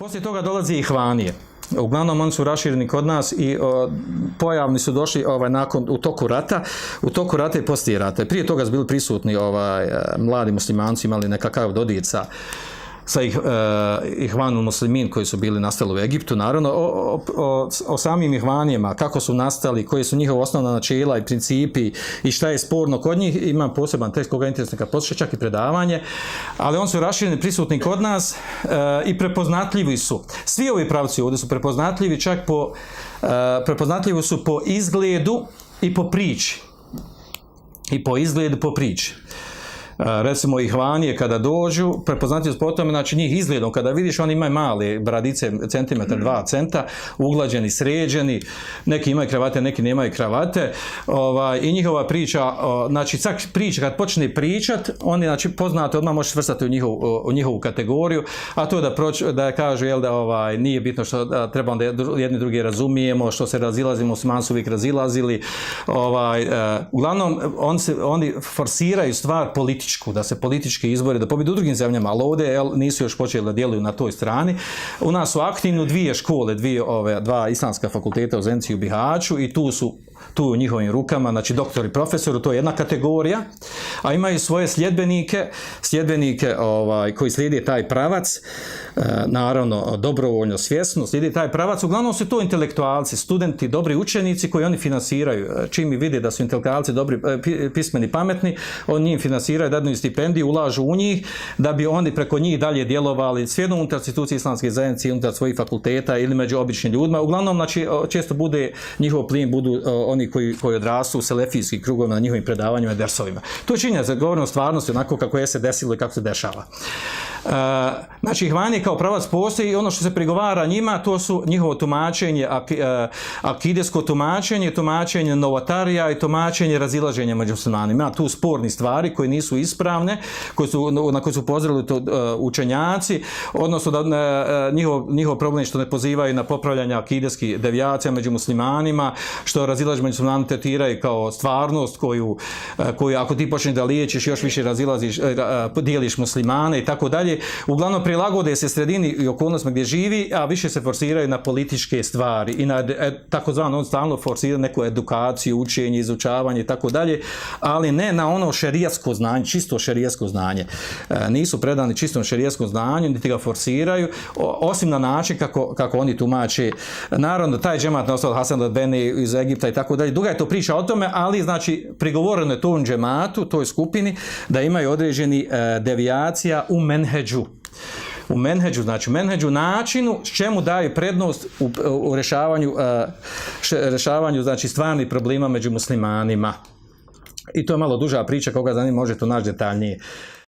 Poslije toga dolazi i Hvanije. Uglavnom oni su rašireni kod nas i o, pojavni su došli ovaj nakon u toku rata, u toku rata i poslije rata. Prije toga su bili prisutni ovaj mladi muslimanci imali nekakav dodir sa sa ih, uh, ihvanu muslimin koji su bili nastali u Egiptu, naravno, o, o, o samim ihvanijama, kako su nastali, koje su njihova osnovna načela i principi i šta je sporno kod njih, imam poseban tekst koga je interesno kad posluša, čak i predavanje, ali on su rašireni prisutni kod nas uh, i prepoznatljivi su. Svi ovi pravci ovdje su prepoznatljivi čak po, uh, prepoznatljivi su po izgledu i po priči. I po izgledu, po priči recimo ih vanije kada dođu, prepoznatljivost po tome, znači njih izgledom, kada vidiš oni imaju male bradice, centimetar, dva centa, uglađeni, sređeni, neki imaju kravate, neki nemaju kravate, ovaj, i njihova priča, znači čak priča, kad počne pričat, oni, znači, poznate, odmah možeš svrstati u njihovu, u njihovu kategoriju, a to je da, proč, da kažu, jel da ovaj, nije bitno što da, treba da jedni drugi razumijemo, što se razilazimo, muslimani su uvijek razilazili, ovaj, uh, uglavnom, on se, oni forsiraju stvar politički političku, da se politički izbori, da pobjedu u drugim zemljama, ali ovdje jel, nisu još počeli da djeluju na toj strani. U nas su aktivno dvije škole, dvije, ove, dva islamska fakulteta u Zenci i u Bihaću i tu su tu u njihovim rukama, znači doktor i profesor, to je jedna kategorija, a imaju svoje sljedbenike, sljedbenike ovaj, koji slijede taj pravac, e, naravno dobrovoljno, svjesno, slijede taj pravac, uglavnom su to intelektualci, studenti, dobri učenici koji oni finansiraju, e, čim mi vide da su intelektualci dobri, e, pismeni, pametni, oni im finansiraju, dadnu stipendiju, ulažu u njih, da bi oni preko njih dalje djelovali. Svijedno unutar institucije islamske zajednice, unutar svojih fakulteta ili među običnim ljudima, uglavnom, znači, često bude, njihov plin budu oni koji, koji odrastu u selefijskim krugovima na njihovim predavanjima i dersovima. To je za govorimo o stvarnosti onako kako je se desilo i kako se dešava. Uh, znači, hvanje kao pravac postoji i ono što se prigovara njima, to su njihovo tumačenje, ak, uh, akidesko tumačenje, tumačenje novotarija i tumačenje razilaženja među muslimanima. Ima tu sporni stvari koje nisu ispravne, koje su, na koje su pozirali to, uh, učenjaci, odnosno da uh, njihov, njihov problem što ne pozivaju na popravljanje akideskih devijacija među muslimanima, što razilaženje među muslimanima tretiraju kao stvarnost koju, uh, koju ako ti počneš da liječiš, još više razilaziš, uh, dijeliš muslimane i tako dalje uglavnom prilagode se sredini i okolnostima gdje živi, a više se forsiraju na političke stvari i na e, takozvano on stalno forsira neku edukaciju, učenje, izučavanje i tako dalje, ali ne na ono šerijasko znanje, čisto šerijasko znanje. E, nisu predani čistom šerijaskom znanju, niti ga forsiraju, osim na način kako, kako oni tumače. Naravno, taj džemat na osnovu Hasan al-Beni iz Egipta i tako dalje, duga je to priča o tome, ali znači prigovoreno je tom džematu, toj skupini, da imaju određeni e, devijacija u menhe menheđu. U menheđu, znači u menheđu načinu s čemu daje prednost u, u rešavanju, uh, rešavanju znači stvarnih problema među muslimanima. I to je malo duža priča, koga zanima može to naći detaljnije.